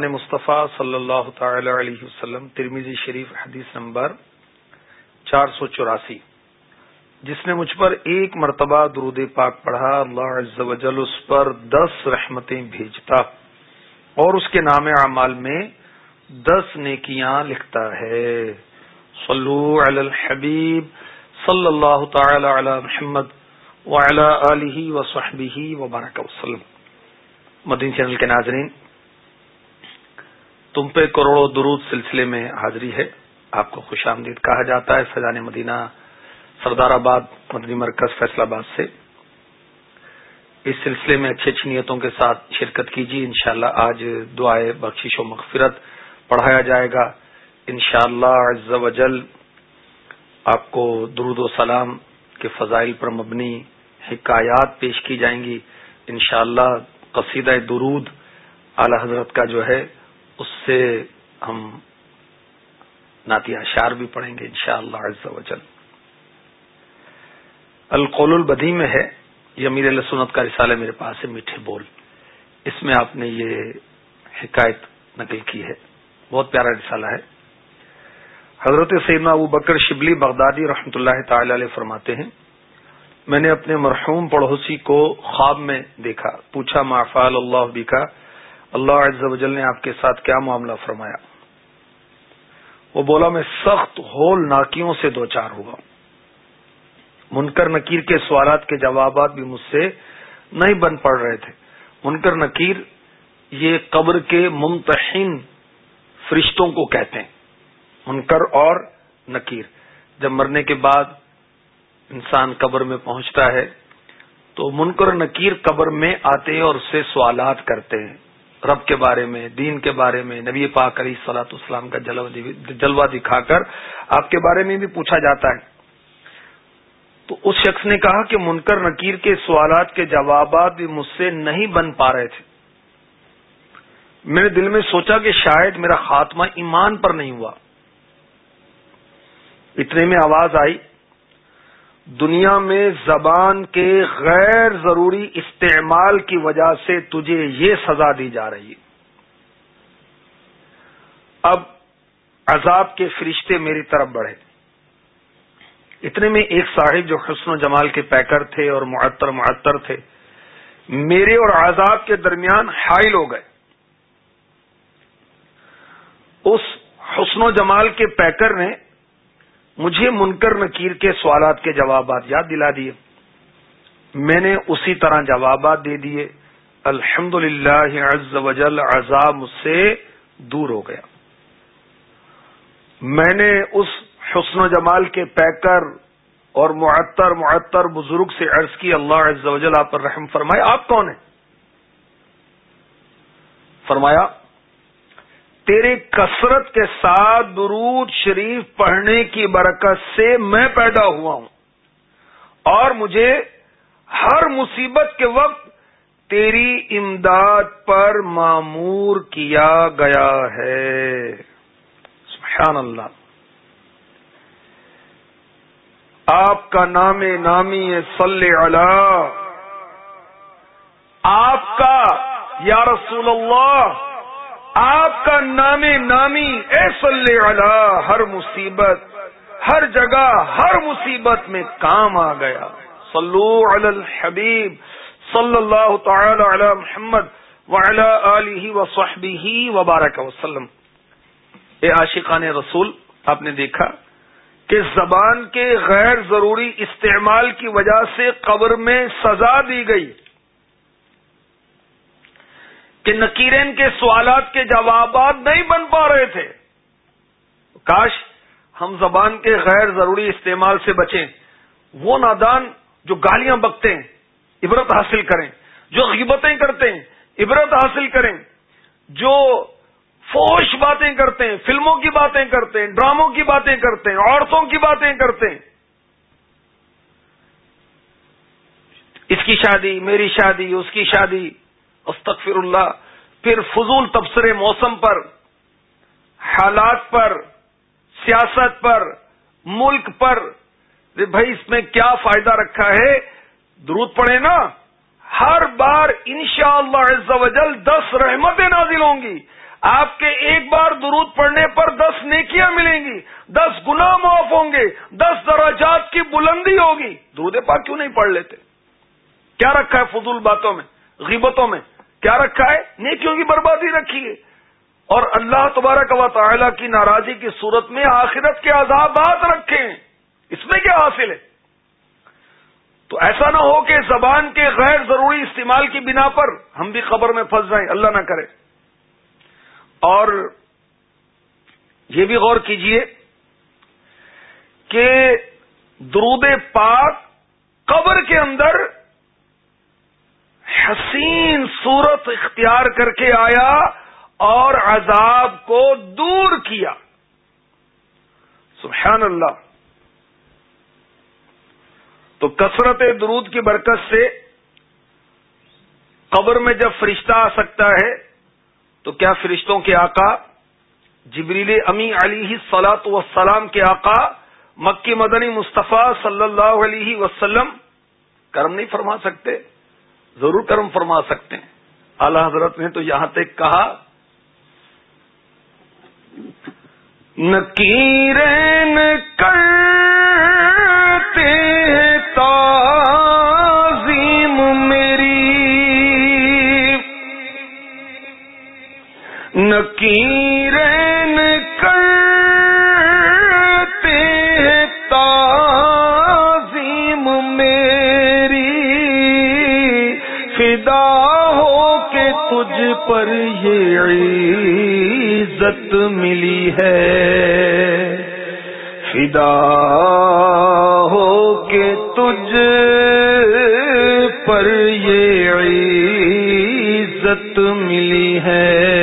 مصطفیٰ صلی اللہ تعالی علیہ وسلم ترمیزی شریف حدیث نمبر چار سو چوراسی، جس نے مجھ پر ایک مرتبہ درود پاک پڑھا، اللہ عز و جل اس پر دس رحمتیں بھیجتا اور اس کے نام اعمال میں دس نیکیاں لکھتا ہے۔ صلو علی الحبیب صلی اللہ تعالی علی محمد وعلی آلہ وصحبہ وبارک وسلم۔ مدین چینل کے ناظرین تم پہ کروڑوں درود سلسلے میں حاضری ہے۔ آپ کو خوش آمدید کہا جاتا ہے فیضان مدینہ سردار آباد مدنی مرکز فیصلہ آباد سے۔ اس سلسلے میں اچھی اچھی نیتوں کے ساتھ شرکت کیجیے۔ انشاءاللہ آج دعائے بخشش و مغفرت پڑھایا جائے گا۔ انشاءاللہ شاء اللہ آپ کو درود و سلام کے فضائل پر مبنی حکایات پیش کی جائیں گی۔ انشاءاللہ قصیدہ درود اعلی حضرت کا جو ہے اس سے ہم نعتیہ اشار بھی پڑھیں گے انشاءاللہ شاء اللہ القول البدی میں ہے، یہ امیر اللہ سنت کا رسالہ میرے پاس ہے، میٹھے بول۔ اس میں آپ نے یہ حکایت نقل کی ہے۔ بہت پیارا رسالہ ہے۔ حضرت سیدنا ابو بکر شبلی بغدادی رحمتہ اللہ تعالی علیہ فرماتے ہیں، میں نے اپنے مرحوم پڑوسی کو خواب میں دیکھا، پوچھا معفال اللہ بھی کا اللہ عز و جل نے آپ کے ساتھ کیا معاملہ فرمایا؟ وہ بولا، میں سخت ہول ناکیوں سے دو چار ہوا۔ منکر نکیر کے سوالات کے جوابات بھی مجھ سے نہیں بن پڑ رہے تھے۔ منکر نکیر یہ قبر کے ممتحن فرشتوں کو کہتے ہیں، منکر اور نکیر۔ جب مرنے کے بعد انسان قبر میں پہنچتا ہے تو منکر نکیر قبر میں آتے ہیں اور اس سے سوالات کرتے ہیں۔ رب کے بارے میں، دین کے بارے میں، نبی پاک علیہ سلاۃ اسلام کا جلوہ دکھا کر آپ کے بارے میں بھی پوچھا جاتا ہے۔ تو اس شخص نے کہا کہ منکر نکیر کے سوالات کے جوابات بھی مجھ سے نہیں بن پا رہے تھے۔ میں نے دل میں سوچا کہ شاید میرا خاتمہ ایمان پر نہیں ہوا۔ اتنے میں آواز آئی۔ دنیا میں زبان کے غیر ضروری استعمال کی وجہ سے تجھے یہ سزا دی جا رہی ہے۔ اب عذاب کے فرشتے میری طرف بڑھے۔ اتنے میں ایک صاحب جو حسن و جمال کے پیکر تھے اور معطر معطر تھے، میرے اور عذاب کے درمیان حائل ہو گئے۔ اس حسن و جمال کے پیکر نے مجھے منکر نکیر کے سوالات کے جوابات یاد دلا دیے۔ میں نے اسی طرح جوابات دے دیے۔ الحمد للہ وجل عذاب مجھ سے دور ہو گیا۔ میں نے اس حسن و جمال کے پیکر اور معطر معطر بزرگ سے عرض کی، اللہ عز و جل آپ پر رحم فرمائے۔ آپ کون ہیں؟ فرمایا تیرے کثرت کے ساتھ درود شریف پڑھنے کی برکت سے میں پیدا ہوا ہوں۔ اور مجھے ہر مصیبت کے وقت تیری امداد پر معمور کیا گیا ہے۔ سبحان اللہ۔ آپ کا نام نامی صلی اللہ آپ کا یا رسول اللہ۔ آپ کا نام نامی اے صلی علی، ہر مصیبت، ہر جگہ، ہر مصیبت میں کام آ گیا۔ صلو علی الحبیب صلی اللہ تعالی علی محمد وعلی آلہ وصحبہ وبارک وسلم۔ اے عاشقان رسول، آپ نے دیکھا کہ زبان کے غیر ضروری استعمال کی وجہ سے قبر میں سزا دی گئی۔ کہ نکیرین کے سوالات کے جوابات نہیں بن پا رہے تھے۔ کاش ہم زبان کے غیر ضروری استعمال سے بچیں۔ وہ نادان جو گالیاں بکتے ہیں عبرت حاصل کریں۔ جو غیبتیں کرتے ہیں عبرت حاصل کریں۔ جو فوش باتیں کرتے ہیں فلموں کی باتیں کرتے ہیں ڈراموں کی باتیں کرتے ہیں عورتوں کی باتیں کرتے ہیں اس کی شادی، میری شادی، اس کی شادی۔ استغفر اللہ، پھر فضول تبصرے موسم پر، حالات پر، سیاست پر، ملک پر بھائی اس میں کیا فائدہ رکھا ہے؟ درود پڑے نا، ہر بار انشاءاللہ شاء اللہ دس رحمتیں نازل ہوں گی۔ آپ کے ایک بار درود پڑھنے پر دس نیکیاں ملیں گی، دس گنا معاف ہوں گے، دس دراجات کی بلندی ہوگی۔ درود پاک کیوں نہیں پڑھ لیتے؟ کیا رکھا ہے فضول باتوں میں، غیبتوں میں؟ کیا رکھا ہے؟ نیکیوں کی بربادی رکھی ہے۔ اور اللہ تبارک و تعالی کی ناراضی کی صورت میں آخرت کے عذابات رکھے ہیں۔ اس میں کیا حاصل ہے؟ تو ایسا نہ ہو کہ زبان کے غیر ضروری استعمال کی بنا پر ہم بھی خبر میں پھنس جائیں۔ اللہ نہ کرے۔ اور یہ بھی غور کیجیے کہ درود پاک قبر کے اندر حسین صورت اختیار کر کے آیا اور عذاب کو دور کیا۔ سبحان اللہ۔ تو کثرت درود کی برکت سے قبر میں جب فرشتہ آ سکتا ہے، تو کیا فرشتوں کے آقا، جبریل امی علی سلاط وسلام کے آقا، مکی مدنی مصطفیٰ صلی اللہ علیہ وسلم، کرم نہیں فرما سکتے؟ ضرور کرم فرما سکتے ہیں۔ اعلی حضرت نے تو یہاں تک کہا نکیرین کرتے تعظیم میری۔ نکیرین پر یہ عزت ملی ہے۔ فدا ہو کے تجھ پر یہ عزت ملی ہے۔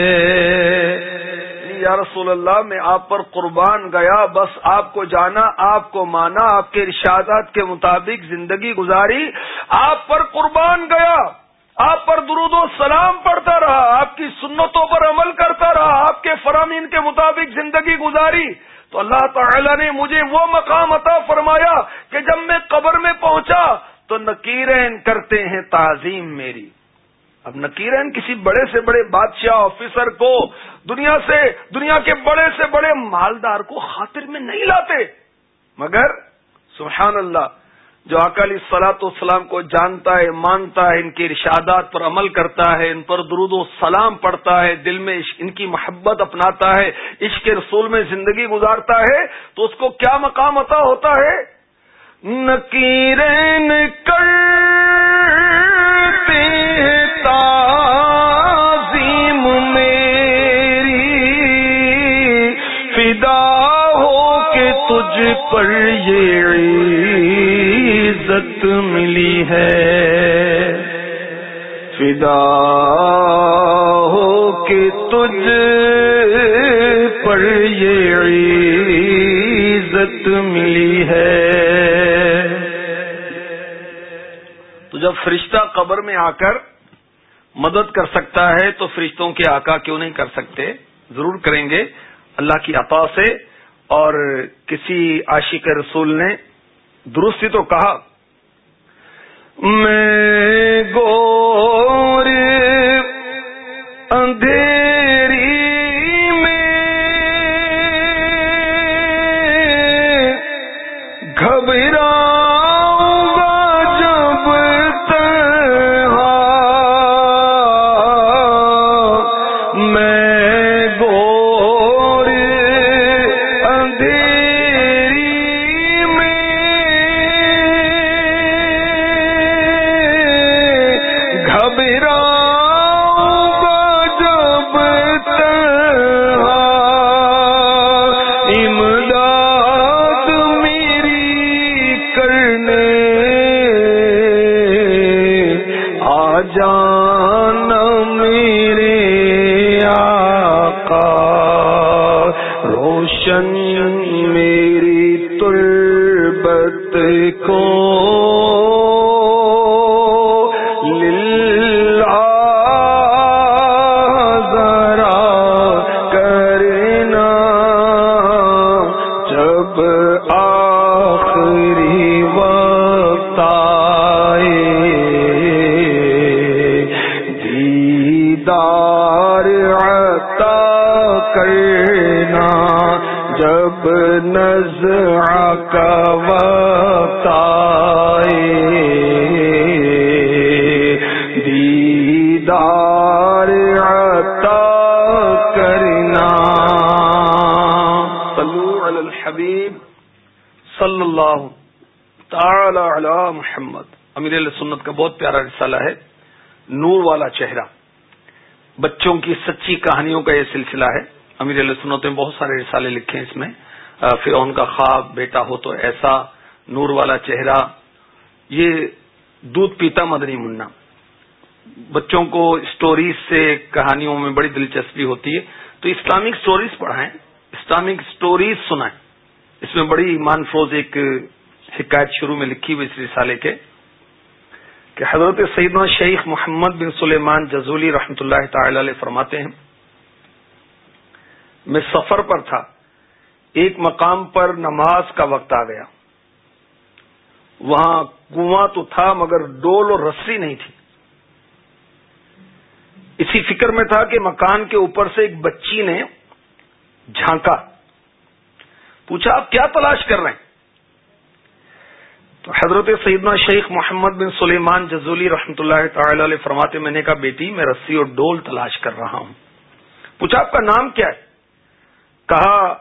یا رسول اللہ، میں آپ پر قربان گیا، بس آپ کو جانا، آپ کو مانا، آپ کے ارشادات کے مطابق زندگی گزاری، آپ پر قربان گیا۔ آپ پر درود و سلام پڑھتا رہا، آپ کی سنتوں پر عمل کرتا رہا، آپ کے فرامین کے مطابق زندگی گزاری۔ تو اللہ تعالی نے مجھے وہ مقام عطا فرمایا کہ جب میں قبر میں پہنچا تو نکیرین کرتے ہیں تعظیم میری۔ اب نکیرین کسی بڑے سے بڑے بادشاہ، آفیسر کو دنیا سے، دنیا کے بڑے سے بڑے مالدار کو خاطر میں نہیں لاتے۔ مگر سبحان اللہ جو اکالی سلاط والسلام کو جانتا ہے، مانتا ہے، ان کے ارشادات پر عمل کرتا ہے، ان پر درود و سلام پڑھتا ہے، دل میں ان کی محبت اپناتا ہے، عشق رسول میں زندگی گزارتا ہے، تو اس کو کیا مقام عطا ہوتا ہے؟ نکیرین فدا ہو کے تجھ پر یہ عزت ملی ہے۔ فدا ہو کے تجھ پر یہ عزت ملی ہے۔ تو جب فرشتہ قبر میں آ کر مدد کر سکتا ہے تو فرشتوں کے آقا کیوں نہیں کر سکتے؟ ضرور کریں گے۔ اللہ کی عطا سے اور کسی عاشق رسول نے درستی تو کہا میں گور اندھیری کرنا جب نزع کا وقت آئے۔ دیدار عطا کرنا۔ صلو علی الحبیب صلی اللہ تعالی علی محمد۔ امیر سنت کا بہت پیارا رسالہ ہے۔ نور والا چہرہ۔ بچوں کی سچی کہانیوں کا یہ سلسلہ ہے۔ امیر علیہ سنت میں بہت سارے رسالے لکھے ہیں اس میں۔ پھر ان کا خواب، بیٹا ہو تو ایسا، نور والا چہرہ۔ یہ دودھ پیتا مدنی منا بچوں کو اسٹوریز سے، کہانیوں میں بڑی دلچسپی ہوتی ہے۔ تو اسلامک اسٹوریز پڑھائیں، اسلامک اسٹوریز سنائیں۔ اس میں بڑی ایمان فروز ایک حکایت شروع میں لکھی ہوئی اس رسالے کے۔ کہ حضرت سیدنا شیخ محمد بن سلیمان جزولی رحمۃ اللہ تعالی علیہ فرماتے ہیں میں سفر پر تھا، ایک مقام پر نماز کا وقت آ گیا۔ وہاں کنواں تو تھا مگر ڈول اور رسی نہیں تھی۔ اسی فکر میں تھا کہ مکان کے اوپر سے ایک بچی نے جھانکا۔ پوچھا، آپ کیا تلاش کر رہے ہیں؟ تو حضرت سیدنا شیخ محمد بن سلیمان جزولی رحمۃ اللہ تعالی علیہ فرماتے، میں نے کہا، بیٹی، میں رسی اور ڈول تلاش کر رہا ہوں۔ پوچھا، آپ کا نام کیا ہے؟ کہا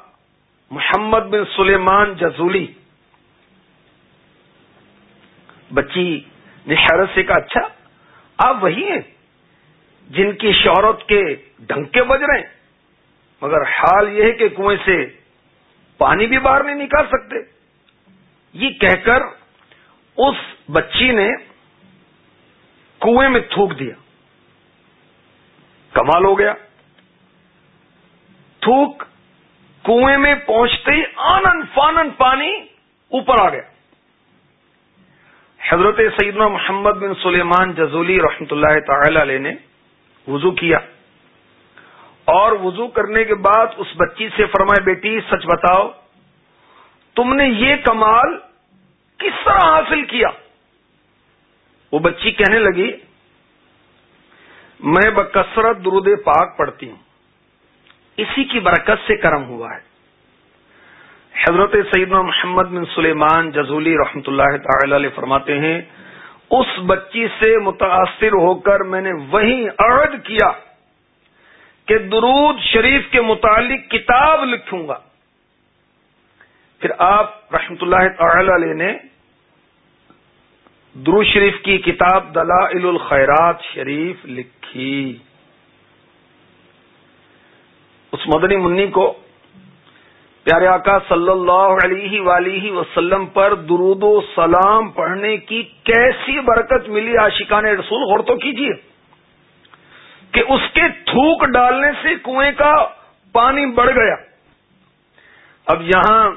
محمد بن سلیمان جزولی، بچی نے حیرت سے کہا اچھا آپ وہی ہیں جن کی شہرت کے ڈھنکے بج رہے ہیں، مگر حال یہ ہے کہ کنویں سے پانی بھی باہر نہیں نکال سکتے۔ یہ کہہ کر اس بچی نے کنویں میں تھوک دیا۔ کمال ہو گیا۔ تھوک کنویں میں پہنچتے ہی آنند فانن پانی اوپر آ گیا۔ حضرت سیدنا محمد بن سلیمان جزولی رحمت اللہ تعالی علیہ نے وضو کیا اور وضو کرنے کے بعد اس بچی سے فرمائے بیٹی، سچ بتاؤ، تم نے یہ کمال کس طرح حاصل کیا؟ وہ بچی کہنے لگی، میں بکثرت درود پاک پڑھتی ہوں۔ اسی کی برکت سے کرم ہوا ہے۔ حضرت سیدنا محمد بن سلیمان جزولی رحمت اللہ تعالی علیہ فرماتے ہیں، اس بچی سے متاثر ہو کر میں نے وہیں عرض کیا کہ درود شریف کے متعلق کتاب لکھوں گا۔ پھر آپ رحمت اللہ تعالی علیہ نے درو شریف کی کتاب دلائل الخیرات شریف لکھی۔ اس مدنی منی کو پیارے آقا صلی اللہ علیہ ولیہ وسلم پر درود و سلام پڑھنے کی کیسی برکت ملی عاشقان رسول، غور تو کیجیے کہ اس کے تھوک ڈالنے سے کنویں کا پانی بڑھ گیا۔ اب یہاں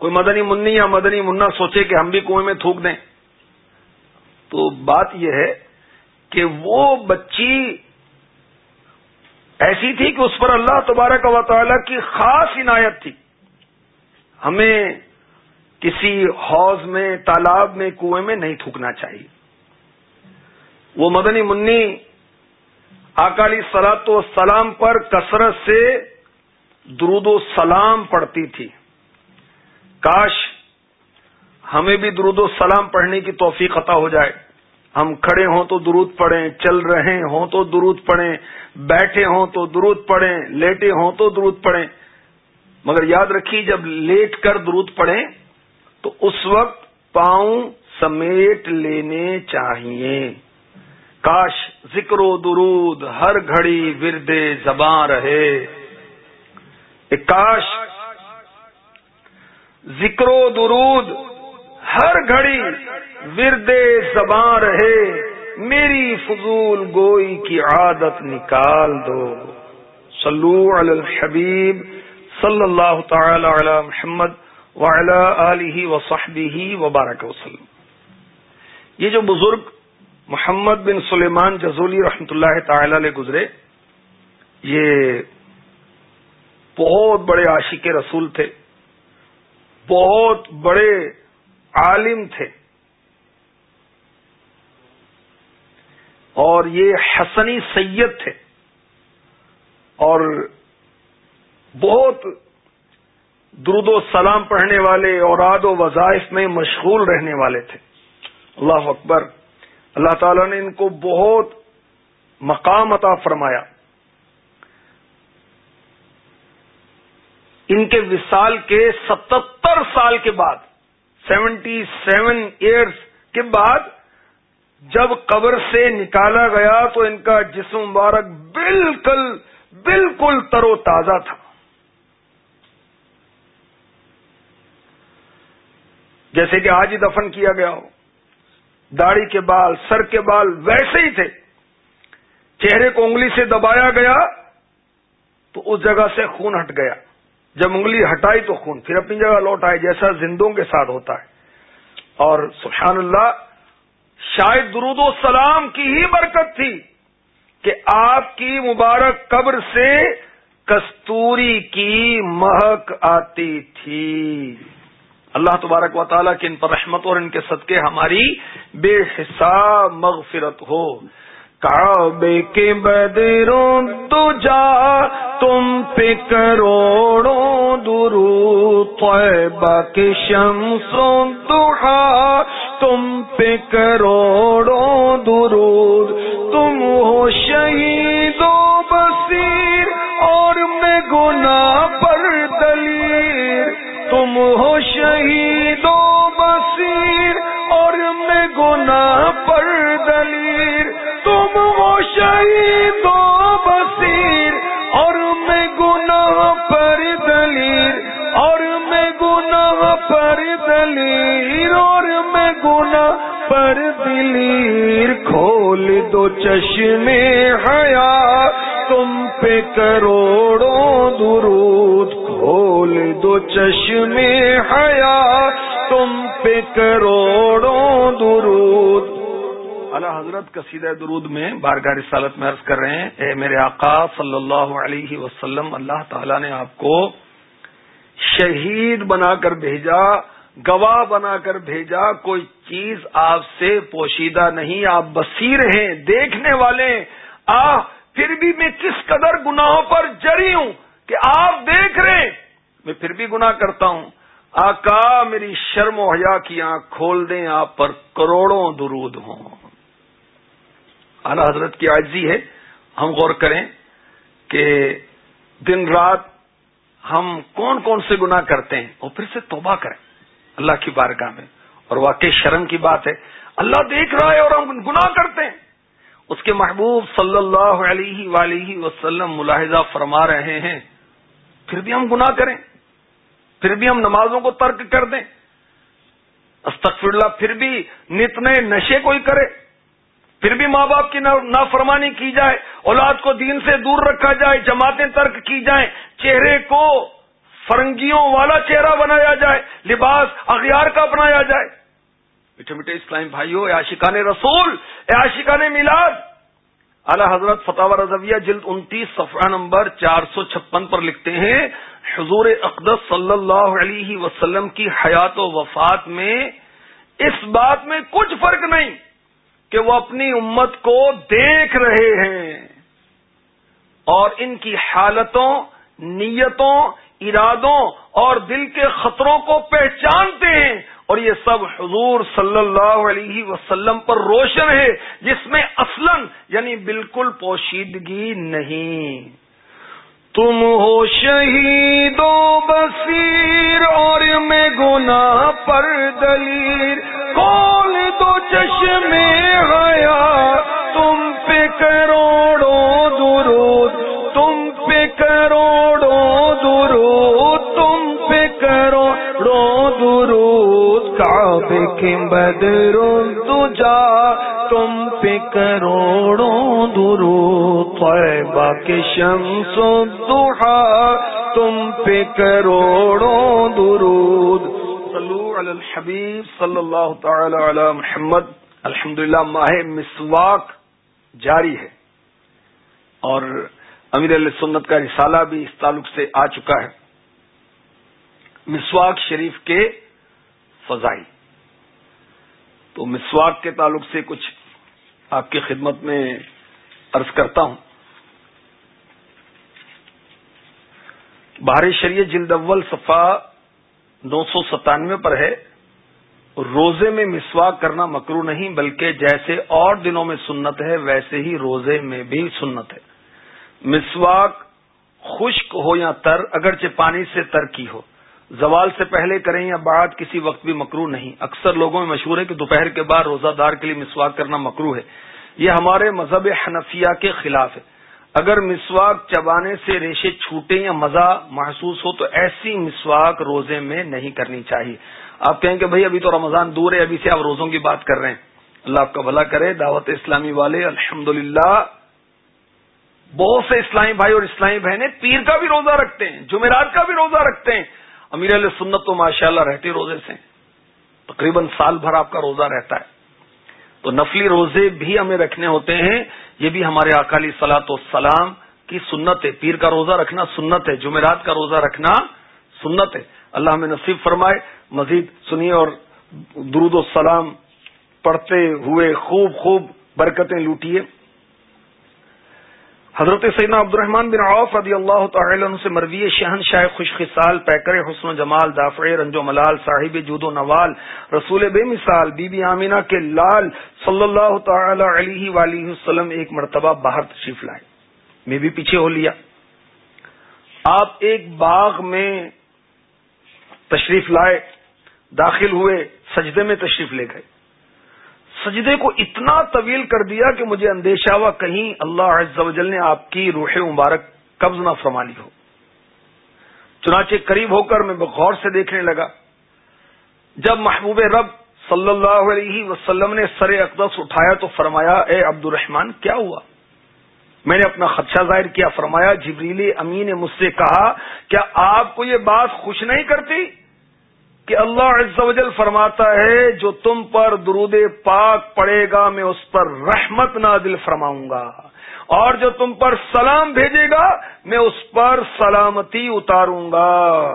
کوئی مدنی منی یا مدنی منا سوچے کہ ہم بھی کنویں میں تھوک دیں۔ تو بات یہ ہے کہ وہ بچی ایسی تھی کہ اس پر اللہ تبارک و تعالی کی خاص عنایت تھی۔ ہمیں کسی حوض میں، تالاب میں، کنویں میں نہیں تھوکنا چاہیے۔ وہ مدنی منی اکالی سلاط و سلام پر کثرت سے درود و سلام پڑتی تھی۔ کاش ہمیں بھی درود و سلام پڑھنے کی توفیق عطا ہو جائے۔ ہم کھڑے ہوں تو درود پڑھیں، چل رہے ہوں تو درود پڑھیں، بیٹھے ہوں تو درود پڑھیں، لیٹے ہوں تو درود پڑھیں۔ مگر یاد رکھیے، جب لیٹ کر درود پڑھیں تو اس وقت پاؤں سمیٹ لینے چاہیے۔ کاش ذکر و درود ہر گھڑی وردے زباں رہے۔ کاش ذکر و درود ہر گھڑی ورد زباں رہے، میری فضول گوئی کی عادت نکال دو۔ صلو علی الحبیب صلی اللہ تعالی علی محمد وعلی آلہ وصحبہ وبارک وسلم۔ یہ جو بزرگ محمد بن سلیمان جزولی رحمت اللہ تعالی علیہ گزرے، یہ بہت بڑے عاشق رسول تھے، بہت بڑے عالم تھے۔ اور یہ حسنی سید تھے اور بہت درود و سلام پڑھنے والے اور آد و وظائف میں مشغول رہنے والے تھے۔ اللہ اکبر۔ اللہ تعالیٰ نے ان کو بہت مقام عطا فرمایا۔ ان کے وصال کے ستتر سال کے بعد سیونٹی سیون ایئرس کے بعد جب قبر سے نکالا گیا تو ان کا جسم مبارک بالکل بالکل تر و تازہ تھا۔ جیسے کہ آج ہی دفن کیا گیا ہو۔ داڑھی کے بال، سر کے بال ویسے ہی تھے۔ چہرے کو انگلی سے دبایا گیا تو اس جگہ سے خون ہٹ گیا۔ جب انگلی ہٹائی تو خون پھر اپنی جگہ لوٹ آئے، جیسا زندوں کے ساتھ ہوتا ہے۔ اور سبحان اللہ شاید درود و سلام کی ہی برکت تھی کہ آپ کی مبارک قبر سے کستوری کی مہک آتی تھی۔ اللہ تبارک و تعالیٰ کی ان پر رحمت اور ان کے صدقے ہماری بے حساب مغفرت ہو۔ کعبے کے بدروں تو جا تم پہ کروڑوں درو طیبہ کے شمسوں دہا۔ کروڑوں درود دو چشمے حیا، تم پہ کروڑوں درود۔ کھول دو چشمے حیا، تم پہ کروڑوں درود۔ اللہ حضرت قصیدہ درود میں بارگاہ رسالت میں عرض کر رہے ہیں، اے میرے آقا صلی اللہ علیہ وسلم، اللہ تعالیٰ نے آپ کو شہید بنا کر بھیجا۔ گواہ بنا کر بھیجا، کوئی چیز آپ سے پوشیدہ نہیں، آپ بصیر ہیں، دیکھنے والے۔ آ پھر بھی میں کس قدر گناہوں پر جری ہوں کہ آپ دیکھ رہے ہیں؟ میں پھر بھی گناہ کرتا ہوں۔ آقا، میری شرم و حیا کی آنکھ کھول دیں، آپ پر کروڑوں درود ہوں۔ اعلی حضرت کی عاجزی ہے۔ ہم غور کریں کہ دن رات ہم کون کون سے گناہ کرتے ہیں۔ اور پھر سے توبہ کریں۔ اللہ کی بارگاہ میں۔ اور واقع شرم کی بات ہے۔ اللہ دیکھ رہا ہے اور ہم گناہ کرتے ہیں۔ اس کے محبوب صلی اللہ علیہ ولیہ وسلم ملاحظہ فرما رہے ہیں۔ پھر بھی ہم گناہ کریں۔ پھر بھی ہم نمازوں کو ترک کر دیں۔ استغفر اللہ پھر بھی نت نئے نشے کوئی کرے۔ پھر بھی ماں باپ کی نافرمانی کی جائے۔ اولاد کو دین سے دور رکھا جائے۔ جماعتیں ترک کی جائیں۔ چہرے کو فرنگیوں والا چہرہ بنایا جائے، لباس اغیار کا اپنایا جائے۔ میٹھے میٹھے اسلام بھائیو، اے عاشقان رسول، اے عاشقان میلاد۔ اعلی حضرت فتح رضویہ جلد انتیس، صفحہ نمبر چار سو چھپن پر لکھتے ہیں، حضور اقدس صلی اللہ علیہ وسلم کی حیات و وفات میں اس بات میں کچھ فرق نہیں کہ وہ اپنی امت کو دیکھ رہے ہیں اور ان کی حالتوں، نیتوں ارادوں اور دل کے خطروں کو پہچانتے ہیں اور یہ سب حضور صلی اللہ علیہ وسلم پر روشن ہے، جس میں اصلا یعنی بالکل پوشیدگی نہیں۔ تم ہو شہید و بصیر، اور میں گنا پر دلیر۔ کول دو چشمے حیا تم پہ کروڑوں درود، تم پہ کروڑوں کعبے کے بدروں تجا تم پہ کروڑوں درود، طیبہ کے شمس و دہا تم پہ کروڑوں درود۔ صلو علی الحبیب صلی اللہ تعالی علی محمد۔ الحمد ماہ مسواک جاری ہے۔ اور امیر علیہ سنت کا رسالہ بھی اس تعلق سے آ چکا ہے۔ مسواک شریف کے فضائی۔ تو مسواک کے تعلق سے کچھ آپ کی خدمت میں عرض کرتا ہوں۔ بہار شریعت جلد اول صفا نو سو ستانوے پر ہے۔ روزے میں مسواک کرنا مکرو نہیں، بلکہ جیسے اور دنوں میں سنت ہے، ویسے ہی روزے میں بھی سنت ہے۔ مسواک خشک ہو یا تر، اگرچہ پانی سے تر کی ہو۔ زوال سے پہلے کریں یا بعد کسی وقت بھی مکرو نہیں۔ اکثر لوگوں میں مشہور ہے کہ دوپہر کے بعد روزہ دار کے لیے مسواک کرنا مکرو ہے۔ یہ ہمارے مذہب حنفیہ کے خلاف ہے۔ اگر مسواک چبانے سے ریشے چھوٹے یا مزہ محسوس ہو تو ایسی مسواک روزے میں نہیں کرنی چاہیے۔ آپ کہیں کہ بھائی ابھی تو رمضان دور ہے، ابھی سے آپ روزوں کی بات کر رہے ہیں۔ اللہ آپ کا بھلا کرے، دعوت اسلامی والے الحمد بہت سے اسلامی بھائی اور اسلامی بہنیں پیر کا بھی روزہ رکھتے ہیں، جمعرات کا بھی روزہ رکھتے ہیں۔ امیر علیہ سنت تو ماشاء اللہ رہتے روزے سے تقریباً سال بھر آپ کا روزہ رہتا ہے تو نفلی روزے بھی ہمیں رکھنے ہوتے ہیں یہ بھی ہمارے اکالی سلاط و سلام کی سنت ہے پیر کا روزہ رکھنا سنت ہے جمعرات کا روزہ رکھنا سنت ہے اللہ ہمیں نصیب فرمائے مزید سنیے اور درود و سلام پڑھتے ہوئے خوب خوب برکتیں لوٹیے حضرت سیدنا عبد الرحمان بن عوف رضی اللہ تعالی عنہ سے مروی شہن شاہ خوش خصال، پیکر حسن و جمال، دافع رنج و ملال، صاحب جود و نوال، رسول بے مثال، بی بی آمینہ کے لال صلی اللہ تعالی علیہ وآلہ وسلم ایک مرتبہ باہر تشریف لائے۔ میں بھی پیچھے ہو لیا۔ آپ ایک باغ میں تشریف لائے، داخل ہوئے، سجدے میں تشریف لے گئے۔ سجدے کو اتنا طویل کر دیا کہ مجھے اندیشہ ہوا کہیں اللہ عز و جل نے آپ کی روح مبارک قبض نہ فرما لی ہو۔ چنانچہ قریب ہو کر میں بغور سے دیکھنے لگا۔ جب محبوب رب صلی اللہ علیہ وسلم نے سر اقدس اٹھایا تو فرمایا، اے عبد الرحمان کیا ہوا؟ میں نے اپنا خدشہ ظاہر کیا، فرمایا، جبریل امین نے مجھ سے کہا، کیا آپ کو یہ بات خوش نہیں کرتی؟ کہ اللہ عز و جل فرماتا ہے، جو تم پر درود پاک پڑے گا، میں اس پر رحمت نازل فرماؤں گا۔ اور جو تم پر سلام بھیجے گا، میں اس پر سلامتی اتاروں گا۔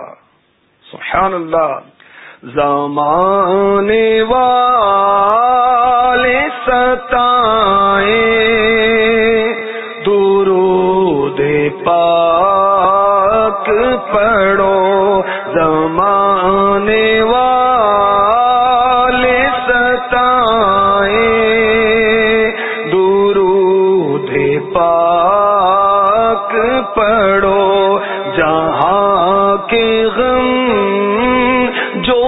سبحان اللہ۔ زمانے والے ستائے درود پاک پڑو زمانے والے ستائیں درود پاک پڑو جہاں کے غم جو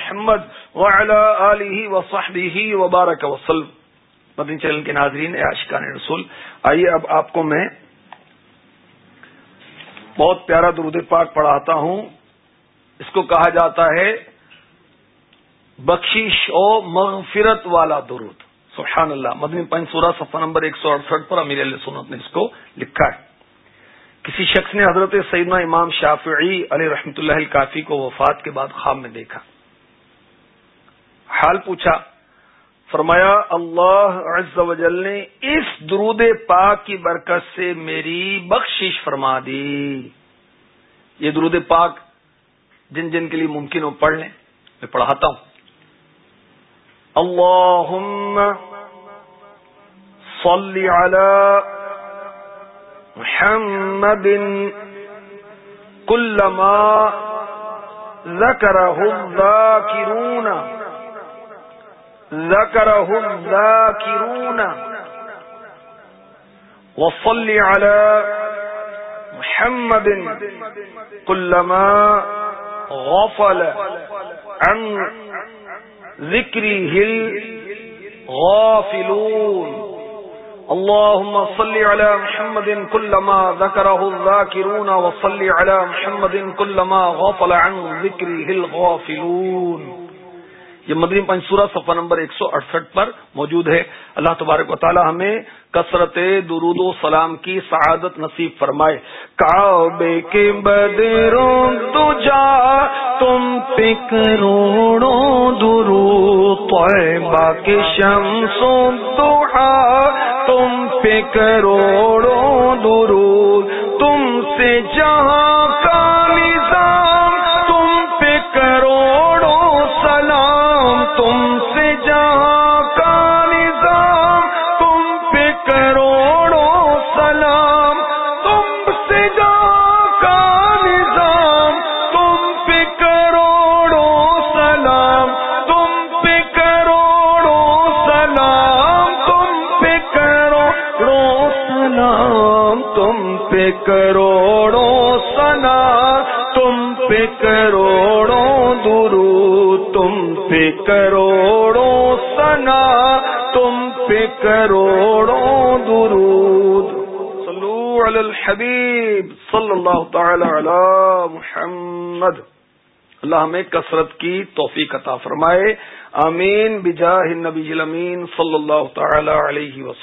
محمد وعلی وصحبہ وبارک وسلم۔ مدنی چینل کے ناظرین عاشقان رسول، آئیے اب آپ کو میں بہت پیارا درود پاک پڑھاتا ہوں۔ اس کو کہا جاتا ہے، بخشش او مغفرت والا درود۔ سبحان اللہ۔ مدنی پنچ سورہ، صفحہ نمبر ایک سو اڑسٹھ پر امیر علیہ سنت نے اس کو لکھا ہے۔ کسی شخص نے حضرت سیدنا امام شافعی علیہ رحمت اللہ کافی کو وفات کے بعد خواب میں دیکھا۔ حال پوچھا، فرمایا، اللہ عز و جل نے اس درود پاک کی برکت سے میری بخشش فرما دی۔ یہ درود پاک جن جن کے لیے ممکن ہو پڑھ لیں، میں پڑھاتا ہوں۔ اللہ صلی علی محمد كلما ذكره الذاكرون ذكره الذاكرون وصل على محمد كلما غفل عن ذكره الغافلون. اللهم صل على محمد كلما ذكره الذاكرون، وصل على محمد كلما غفل عن ذكره الغافلون. یہ مدنی پنچورہ صفحہ نمبر ایک سو اڑسٹھ پر موجود ہے۔ اللہ تبارک و تعالی ہمیں کثرت درود و سلام کی سعادت نصیب فرمائے۔ کعبے کے بدروں تو جا، تم پہ کروڑوں درود باقی شمس دوحا تم پہ درود، تم سے جہاں کا کروڑوں سنا تم پہ کروڑوں درو تم پہ کروڑوں سنا تم پہ کروڑوں درود۔ صلو علی الحبیب صلی اللہ تعالی علی محمد۔ اللہ ہمیں کثرت کی توفیق عطا فرمائے۔ آمین۔ بجاہ النبی الامین صلی اللہ تعالی علیہ وسلم۔